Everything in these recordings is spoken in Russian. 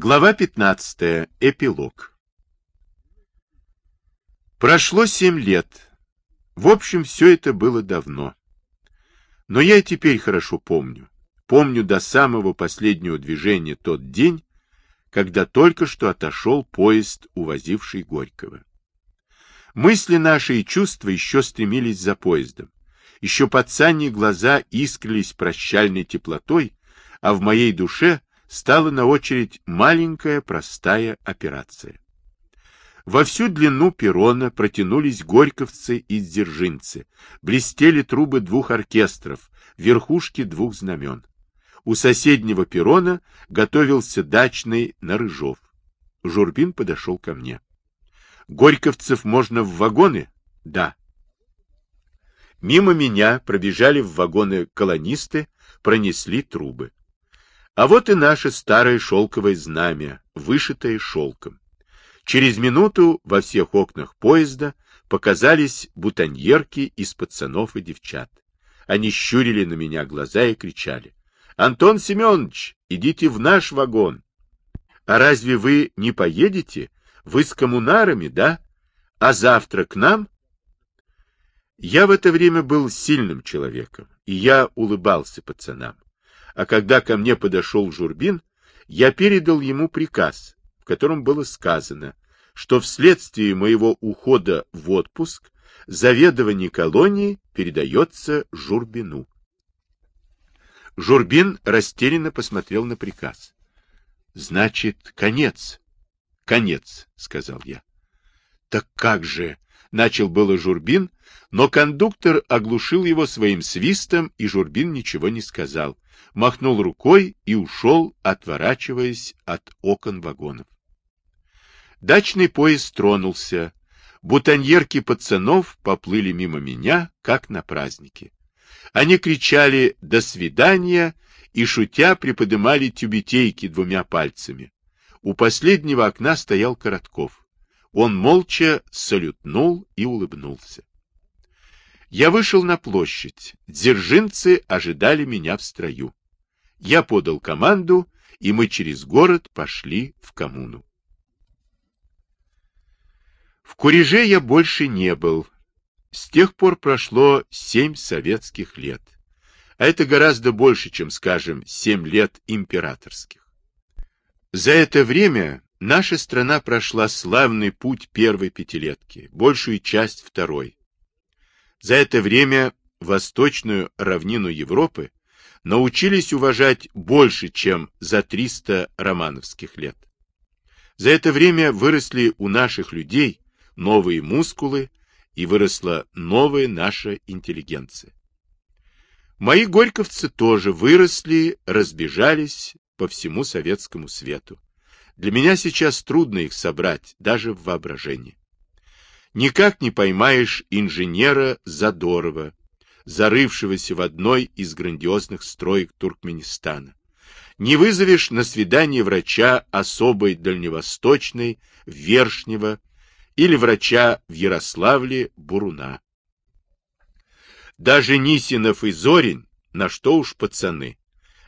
Глава 15. Эпилог. Прошло семь лет. В общем, все это было давно. Но я теперь хорошо помню. Помню до самого последнего движения тот день, когда только что отошел поезд, увозивший Горького. Мысли наши и чувства еще стремились за поездом. Еще пацаньи глаза искрились прощальной теплотой, а в моей душе стала на очередь маленькая простая операция. Во всю длину перрона протянулись горьковцы и дзержинцы, блестели трубы двух оркестров, верхушки двух знамен. У соседнего перрона готовился дачный на Рыжов. Журбин подошел ко мне. Горьковцев можно в вагоны? Да. Мимо меня пробежали в вагоны колонисты, пронесли трубы. А вот и наше старое шелковое знамя, вышитое шелком. Через минуту во всех окнах поезда показались бутоньерки из пацанов и девчат. Они щурили на меня глаза и кричали. — Антон Семенович, идите в наш вагон. — А разве вы не поедете? Вы с коммунарами, да? А завтра к нам? Я в это время был сильным человеком, и я улыбался пацанам а когда ко мне подошел Журбин, я передал ему приказ, в котором было сказано, что вследствие моего ухода в отпуск заведование колонии передается Журбину. Журбин растерянно посмотрел на приказ. — Значит, конец. — Конец, — сказал я. — Так как же? — начал было Журбин, но кондуктор оглушил его своим свистом, и Журбин ничего не сказал махнул рукой и ушел, отворачиваясь от окон вагонов. Дачный поезд тронулся. Бутоньерки пацанов поплыли мимо меня, как на празднике. Они кричали «До свидания!» и, шутя, приподымали тюбетейки двумя пальцами. У последнего окна стоял Коротков. Он молча салютнул и улыбнулся. Я вышел на площадь. Дзержинцы ожидали меня в строю. Я подал команду, и мы через город пошли в коммуну. В Куреже я больше не был. С тех пор прошло семь советских лет. А это гораздо больше, чем, скажем, семь лет императорских. За это время наша страна прошла славный путь первой пятилетки, большую часть второй. За это время восточную равнину Европы научились уважать больше, чем за 300 романовских лет. За это время выросли у наших людей новые мускулы и выросла новая наша интеллигенция. Мои горьковцы тоже выросли, разбежались по всему советскому свету. Для меня сейчас трудно их собрать, даже в воображении. Никак не поймаешь инженера Задорова, зарывшегося в одной из грандиозных строек Туркменистана. Не вызовешь на свидание врача особой дальневосточной, Вершнего, или врача в Ярославле Буруна. Даже Нисинов и Зорин, на что уж пацаны,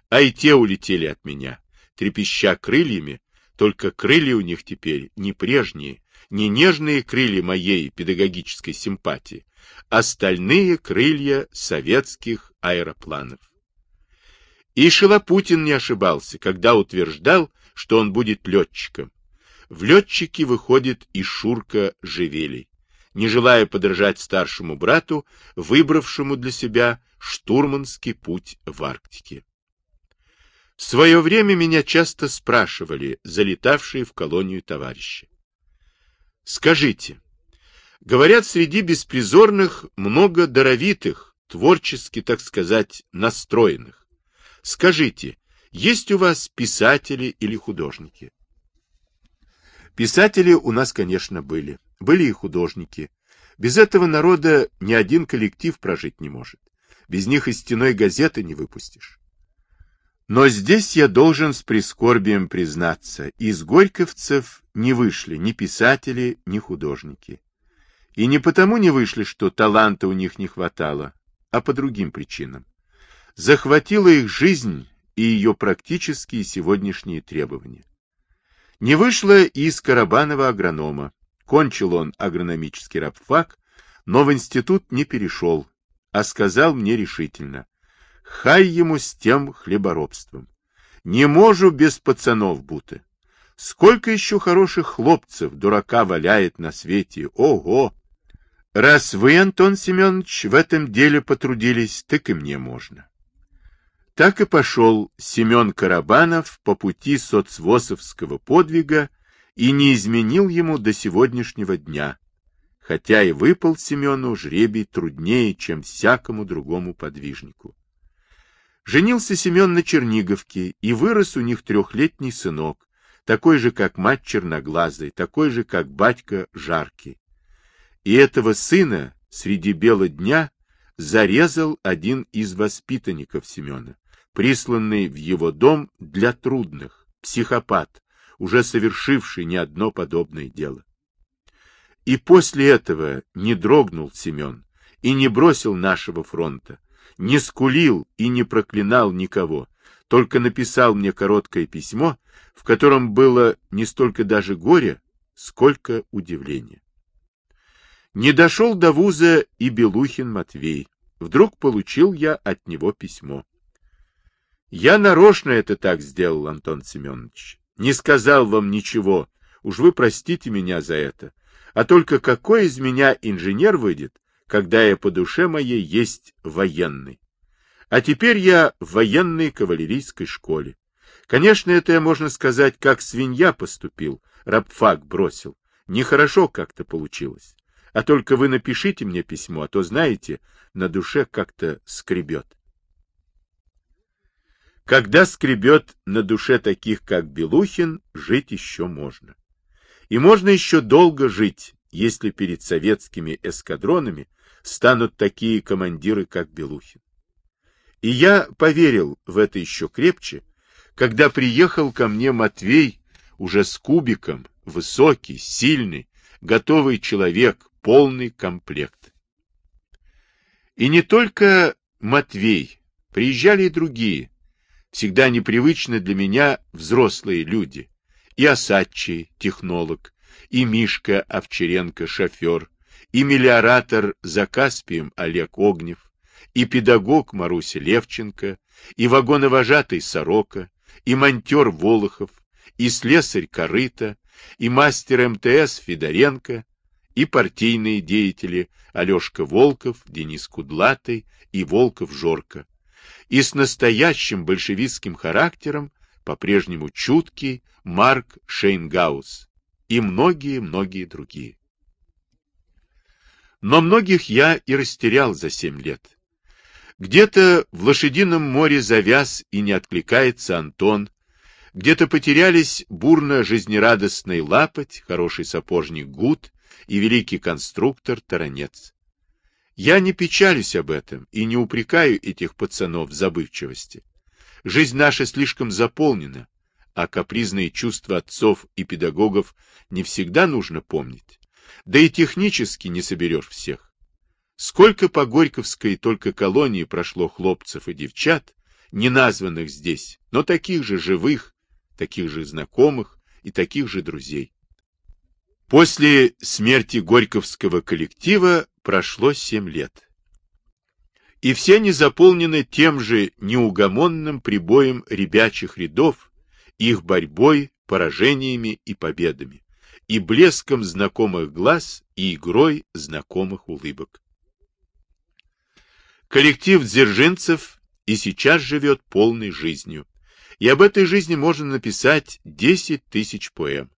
а и те улетели от меня, трепеща крыльями, только крылья у них теперь не прежние, не нежные крылья моей педагогической симпатии, а стальные крылья советских аэропланов. И Шилопутин не ошибался, когда утверждал, что он будет летчиком. В летчики выходит и Шурка Живелий, не желая подражать старшему брату, выбравшему для себя штурманский путь в Арктике. В свое время меня часто спрашивали, залетавшие в колонию товарищи. Скажите, говорят, среди беспризорных много даровитых, творчески, так сказать, настроенных. Скажите, есть у вас писатели или художники? Писатели у нас, конечно, были. Были и художники. Без этого народа ни один коллектив прожить не может. Без них из стеной газеты не выпустишь. Но здесь я должен с прискорбием признаться, из горьковцев не вышли ни писатели, ни художники. И не потому не вышли, что таланта у них не хватало, а по другим причинам. Захватила их жизнь и ее практические сегодняшние требования. Не вышло и из Карабанова агронома. Кончил он агрономический рабфак, но в институт не перешел, а сказал мне решительно, хай ему с тем хлеборобством. Не можу без пацанов бути. Сколько еще хороших хлопцев дурака валяет на свете, ого! Раз вы, Антон Семенович, в этом деле потрудились, так и мне можно. Так и пошел Семен Карабанов по пути соцвосовского подвига и не изменил ему до сегодняшнего дня, хотя и выпал Семену жребий труднее, чем всякому другому подвижнику. Женился Семен на Черниговке, и вырос у них трехлетний сынок, такой же, как мать черноглазый, такой же, как батька жаркий. И этого сына среди бела дня зарезал один из воспитанников Семена, присланный в его дом для трудных, психопат, уже совершивший не одно подобное дело. И после этого не дрогнул Семен и не бросил нашего фронта, не скулил и не проклинал никого, только написал мне короткое письмо, в котором было не столько даже горе, сколько удивления. Не дошел до вуза и Белухин Матвей. Вдруг получил я от него письмо. Я нарочно это так сделал, Антон Семенович. Не сказал вам ничего, уж вы простите меня за это. А только какой из меня инженер выйдет, когда я по душе моей есть военный? А теперь я в военной кавалерийской школе. Конечно, это я, можно сказать, как свинья поступил, рабфак бросил. Нехорошо как-то получилось. А только вы напишите мне письмо, а то, знаете, на душе как-то скребет. Когда скребет на душе таких, как Белухин, жить еще можно. И можно еще долго жить, если перед советскими эскадронами станут такие командиры, как Белухин. И я поверил в это еще крепче, когда приехал ко мне Матвей уже с кубиком, высокий, сильный, готовый человек, полный комплект. И не только Матвей, приезжали и другие, всегда непривычно для меня взрослые люди, и Осадчий, технолог, и Мишка Овчаренко, шофер, и мелиоратор за Каспием Олег Огнев, и педагог Маруся Левченко, и вагоновожатый Сорока, и монтер Волохов, и слесарь Корыта, и мастер МТС Федоренко, и партийные деятели Алешка Волков, Денис Кудлатый и Волков Жорко, и с настоящим большевистским характером по-прежнему чуткий Марк Шейнгаус и многие-многие другие. Но многих я и растерял за семь лет. Где-то в лошадином море завяз и не откликается Антон, где-то потерялись бурно жизнерадостный лапоть, хороший сапожник Гуд и великий конструктор Таранец. Я не печалюсь об этом и не упрекаю этих пацанов в забывчивости. Жизнь наша слишком заполнена, а капризные чувства отцов и педагогов не всегда нужно помнить. Да и технически не соберешь всех. Сколько по Горьковской только колонии прошло хлопцев и девчат, не названных здесь, но таких же живых, таких же знакомых и таких же друзей. После смерти Горьковского коллектива прошло семь лет. И все они заполнены тем же неугомонным прибоем ребячих рядов, их борьбой, поражениями и победами, и блеском знакомых глаз и игрой знакомых улыбок. Коллектив дзержинцев и сейчас живет полной жизнью, и об этой жизни можно написать 10 тысяч поэм.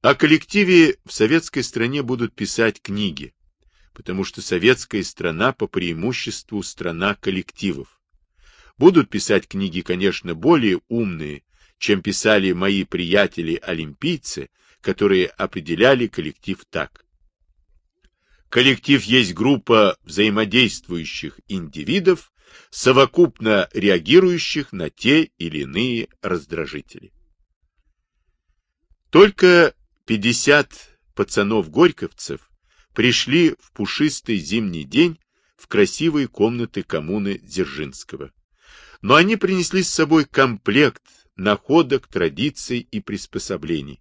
О коллективе в советской стране будут писать книги, потому что советская страна по преимуществу страна коллективов. Будут писать книги, конечно, более умные, чем писали мои приятели-олимпийцы, которые определяли коллектив так. Коллектив есть группа взаимодействующих индивидов, совокупно реагирующих на те или иные раздражители. Только 50 пацанов-горьковцев пришли в пушистый зимний день в красивые комнаты коммуны Дзержинского. Но они принесли с собой комплект находок, традиций и приспособлений.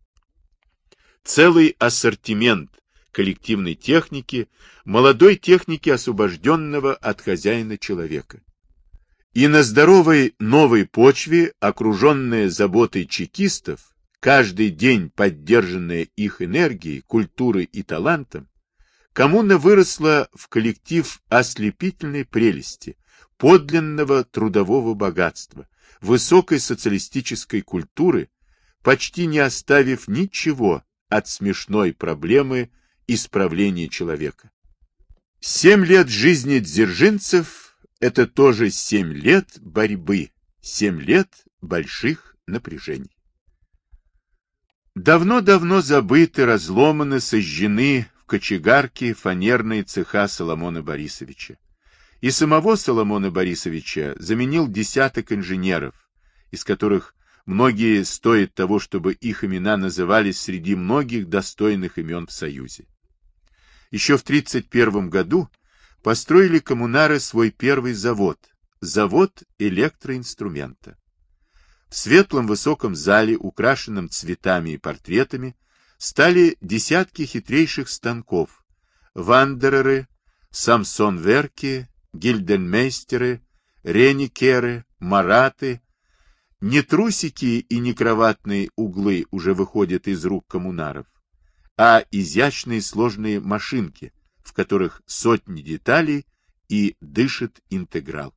Целый ассортимент коллективной техники, молодой техники, освобожденного от хозяина человека. И на здоровой новой почве, окруженная заботой чекистов, каждый день поддержанная их энергией, культурой и талантом, коммуна выросла в коллектив ослепительной прелести, подлинного трудового богатства, высокой социалистической культуры, почти не оставив ничего от смешной проблемы исправления человека. Семь лет жизни дзержинцев – это тоже семь лет борьбы, семь лет больших напряжений. Давно-давно забыты, разломаны, сожжены в кочегарке фанерные цеха Соломона Борисовича. И самого Соломона Борисовича заменил десяток инженеров, из которых многие стоят того, чтобы их имена назывались среди многих достойных имен в Союзе. Еще в 1931 году построили коммунары свой первый завод – завод электроинструмента. В светлом высоком зале, украшенном цветами и портретами, стали десятки хитрейших станков – вандереры, самсонверки, гильденмейстеры, реникеры, мараты. Не трусики и не кроватные углы уже выходят из рук коммунаров а изящные сложные машинки, в которых сотни деталей и дышит интеграл.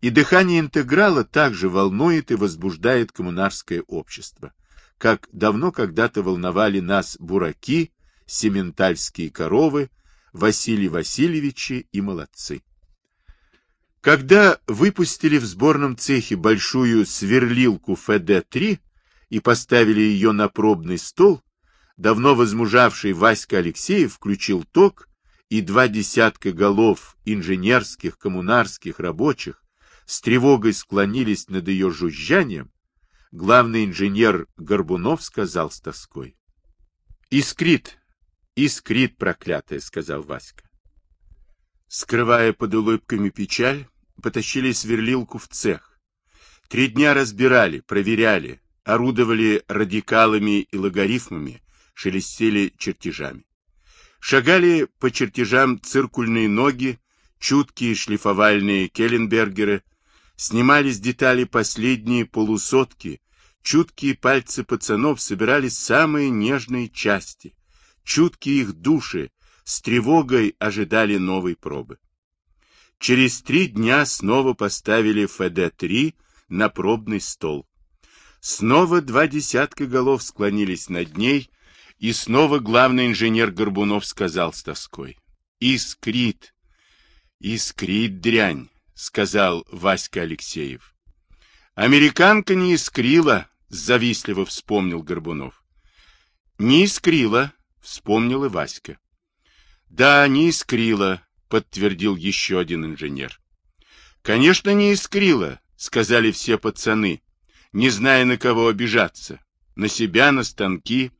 И дыхание интеграла также волнует и возбуждает коммунарское общество, как давно когда-то волновали нас бураки, сементальские коровы, Василий Васильевичи и молодцы. Когда выпустили в сборном цехе большую сверлилку ФД-3 и поставили ее на пробный стол, давно возмужавший Васька Алексеев включил ток, и два десятка голов инженерских, коммунарских, рабочих с тревогой склонились над ее жужжанием, главный инженер Горбунов сказал с тоской. «Искрит, искрит, проклятая», — сказал Васька. Скрывая под улыбками печаль, потащили сверлилку в цех. Три дня разбирали, проверяли, орудовали радикалами и логарифмами, шелестели чертежами. Шагали по чертежам циркульные ноги, чуткие шлифовальные келленбергеры, снимали с деталей последние полусотки, чуткие пальцы пацанов собирали самые нежные части, чуткие их души с тревогой ожидали новой пробы. Через три дня снова поставили ФД-3 на пробный стол. Снова два десятка голов склонились над ней, и снова главный инженер Горбунов сказал с тоской. «Искрит! Искрит дрянь!» — сказал Васька Алексеев. «Американка не искрила!» — завистливо вспомнил Горбунов. «Не искрила!» — вспомнил и Васька. «Да, не искрила!» — подтвердил еще один инженер. «Конечно, не искрила!» — сказали все пацаны, не зная, на кого обижаться. На себя, на станки,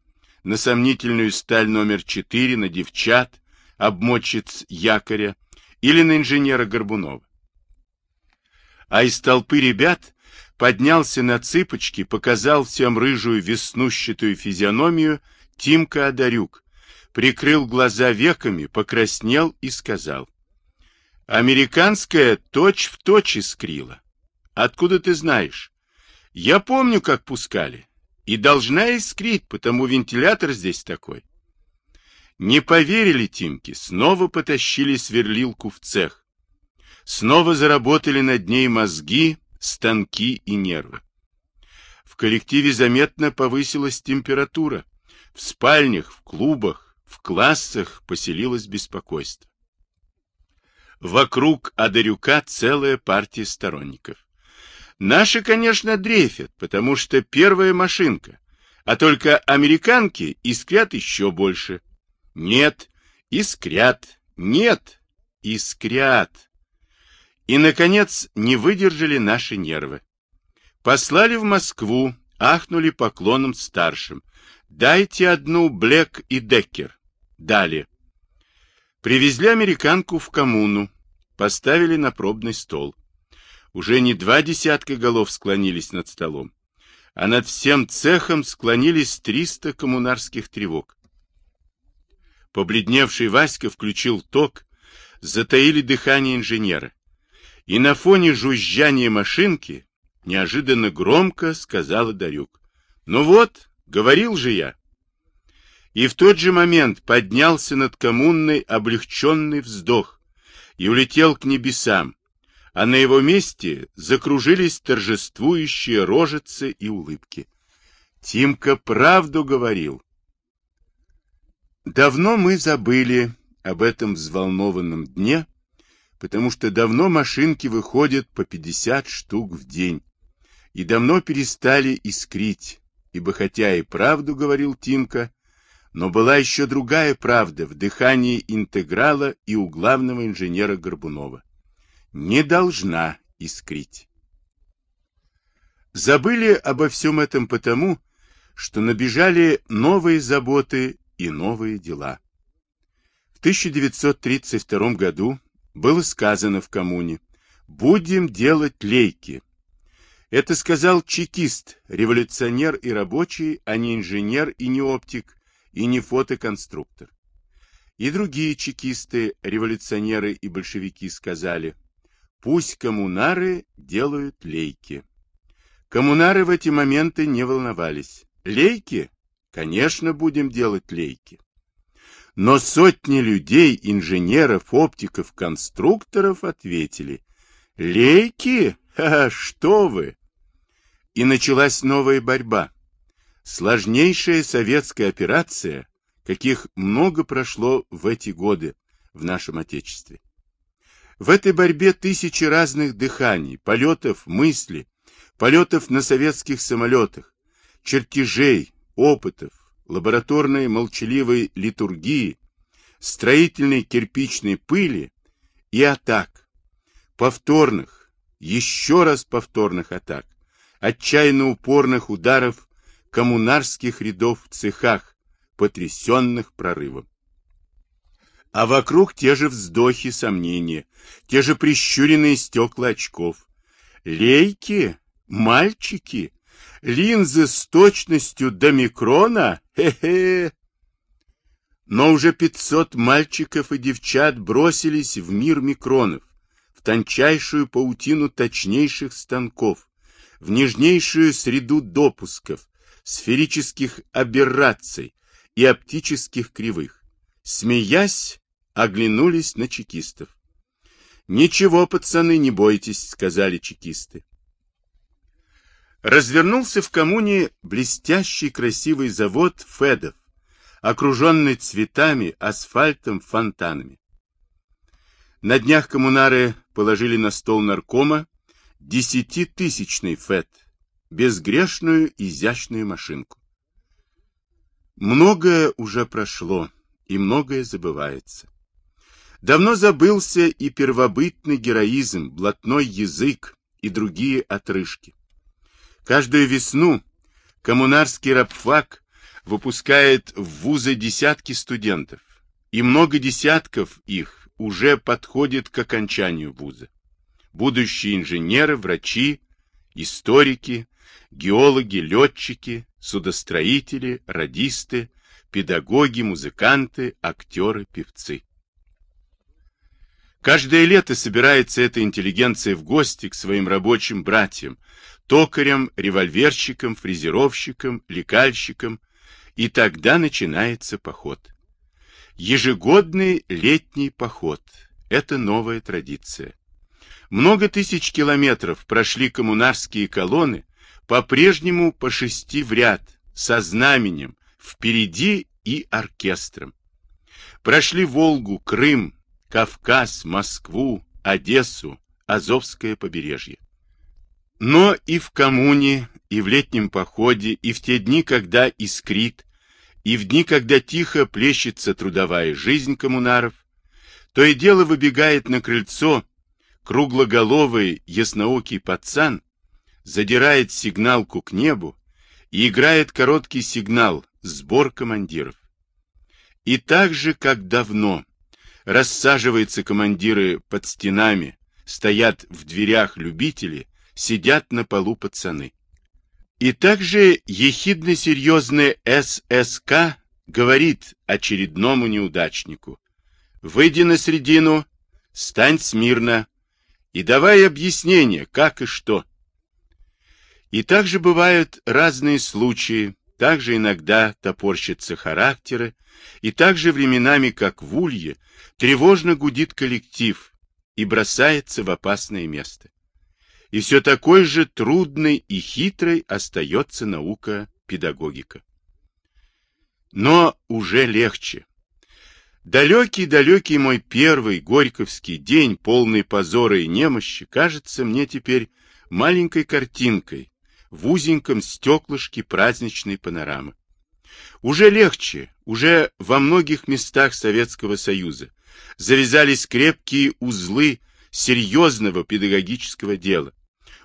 на сомнительную сталь номер 4, на девчат, обмотчиц якоря или на инженера Горбунова. А из толпы ребят поднялся на цыпочки, показал всем рыжую веснущатую физиономию Тимка Одарюк, прикрыл глаза веками, покраснел и сказал. Американская точь-в-точь точь искрила. Откуда ты знаешь? Я помню, как пускали. И должна искрить, потому вентилятор здесь такой. Не поверили Тимки, снова потащили сверлилку в цех. Снова заработали над ней мозги, станки и нервы. В коллективе заметно повысилась температура. В спальнях, в клубах, в классах поселилось беспокойство. Вокруг Адарюка целая партия сторонников. Наши, конечно, дрейфят, потому что первая машинка, а только американки искрят еще больше. Нет, искрят, нет, искрят. И, наконец, не выдержали наши нервы. Послали в Москву, ахнули поклоном старшим. Дайте одну Блэк и Деккер. Дали. Привезли американку в коммуну, поставили на пробный стол. Уже не два десятка голов склонились над столом, а над всем цехом склонились триста коммунарских тревог. Побледневший Васька включил ток, затаили дыхание инженера. И на фоне жужжания машинки неожиданно громко сказала Дарюк. «Ну вот, говорил же я!» И в тот же момент поднялся над коммунной облегченный вздох и улетел к небесам, а на его месте закружились торжествующие рожицы и улыбки. Тимка правду говорил. Давно мы забыли об этом взволнованном дне, потому что давно машинки выходят по 50 штук в день, и давно перестали искрить, ибо хотя и правду говорил Тимка, но была еще другая правда в дыхании интеграла и у главного инженера Горбунова. Не должна искрить. Забыли обо всем этом потому, что набежали новые заботы и новые дела. В 1932 году было сказано в коммуне «Будем делать лейки». Это сказал чекист, революционер и рабочий, а не инженер и не оптик, и не фотоконструктор. И другие чекисты, революционеры и большевики сказали, пусть коммунары делают лейки. Коммунары в эти моменты не волновались. Лейки? Конечно, будем делать лейки. Но сотни людей, инженеров, оптиков, конструкторов ответили, лейки? Ха, -ха что вы! И началась новая борьба. Сложнейшая советская операция, каких много прошло в эти годы в нашем Отечестве. В этой борьбе тысячи разных дыханий, полетов мысли, полетов на советских самолетах, чертежей, опытов, лабораторной молчаливой литургии, строительной кирпичной пыли и атак, повторных, еще раз повторных атак, отчаянно упорных ударов коммунарских рядов в цехах, потрясенных прорывом. А вокруг те же вздохи, сомнения, те же прищуренные стекла очков. Лейки, мальчики, линзы с точностью до микрона, хе-хе. Но уже пятьсот мальчиков и девчат бросились в мир микронов, в тончайшую паутину точнейших станков, в нежнейшую среду допусков, сферических аберраций и оптических кривых. Смеясь, оглянулись на чекистов. «Ничего, пацаны, не бойтесь», — сказали чекисты. Развернулся в коммуне блестящий красивый завод Федов, окруженный цветами, асфальтом, фонтанами. На днях коммунары положили на стол наркома десятитысячный ФЭД, безгрешную изящную машинку. Многое уже прошло, и многое забывается. Давно забылся и первобытный героизм, блатной язык и другие отрыжки. Каждую весну коммунарский рабфак выпускает в вузы десятки студентов, и много десятков их уже подходит к окончанию вуза. Будущие инженеры, врачи, историки, геологи, летчики, судостроители, радисты, педагоги, музыканты, актеры, певцы. Каждое лето собирается эта интеллигенция в гости к своим рабочим братьям, токарям, револьверщикам, фрезеровщикам, лекальщикам, и тогда начинается поход. Ежегодный летний поход – это новая традиция. Много тысяч километров прошли коммунарские колонны, по-прежнему по шести в ряд, со знаменем, впереди и оркестром. Прошли Волгу, Крым, Кавказ, Москву, Одессу, Азовское побережье. Но и в коммуне, и в летнем походе, и в те дни, когда искрит, и в дни, когда тихо плещется трудовая жизнь коммунаров, то и дело выбегает на крыльцо круглоголовый ясноокий пацан задирает сигналку к небу и играет короткий сигнал «Сбор командиров». И так же, как давно, рассаживаются командиры под стенами стоят в дверях любители, сидят на полу пацаны. И также ехидно-серьезный ССК говорит очередному неудачнику, «Выйди на середину, стань смирно и давай объяснение, как и что». И также бывают разные случаи, также иногда топорщатся характеры, и также временами, как в улье, тревожно гудит коллектив и бросается в опасное место. И все такой же трудной и хитрой остается наука педагогика. Но уже легче. Далекий-далекий мой первый горьковский день, полный позора и немощи, кажется мне теперь маленькой картинкой в узеньком стеклышке праздничной панорамы. Уже легче, уже во многих местах Советского Союза завязались крепкие узлы серьезного педагогического дела.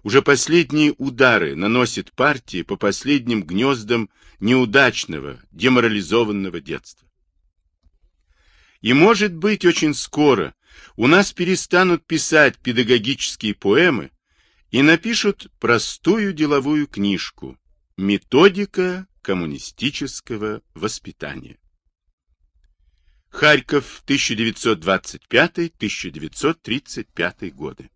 Уже последние удары наносит партии по последним гнездам неудачного, деморализованного детства. И может быть очень скоро у нас перестанут писать педагогические поэмы и напишут простую деловую книжку «Методика коммунистического воспитания». Харьков, 1925-1935 годы.